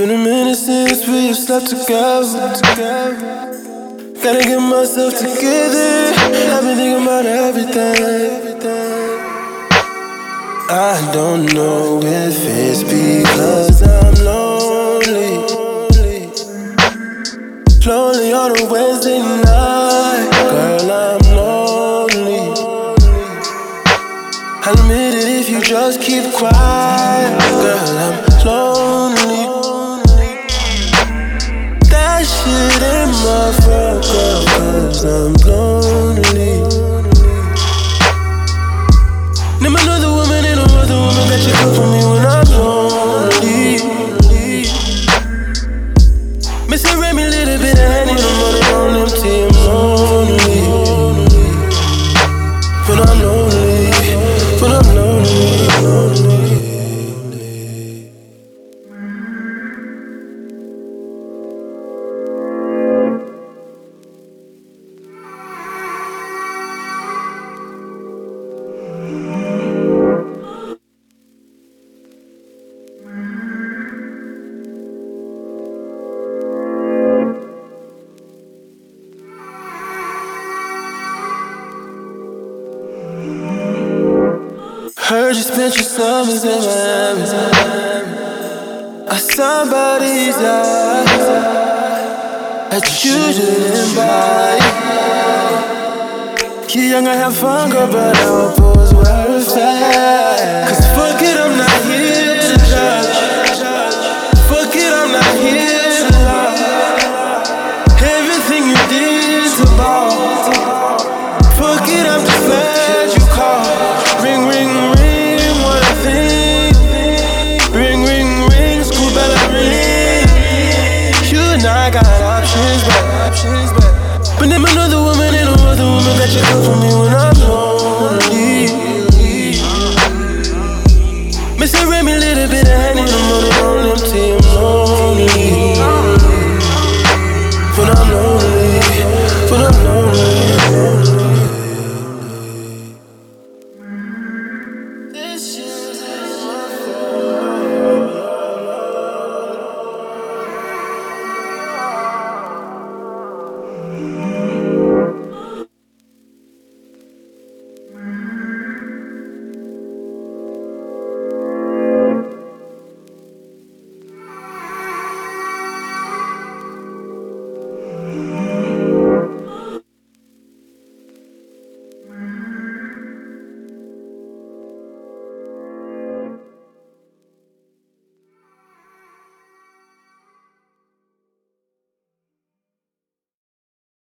Been a minute since we have slept together. Gotta get myself together. I've been thinking about everything. I don't know if it's because I'm lonely. Lonely on a Wednesday night. Girl, I'm lonely. I'll admit it if you just keep quiet. Girl, I'm lonely. Shit ain't my fault, girl, cause I'm lonely. Name another woman and another woman that you cook for me when I'm lonely. Missing Remy, little bit of honey, the money on empty, Heard you spent your summers in Miami. Are somebody's eyes that you didn't buy. You young, I have fun, girl, but I hope it was worth it. Cause fuck it, I'm not here to judge. Fuck it, I'm not here another woman and another woman that you love for me when I'm lonely. Miss her, me a little bit of honey, I'm on it, I'm empty, I'm lonely.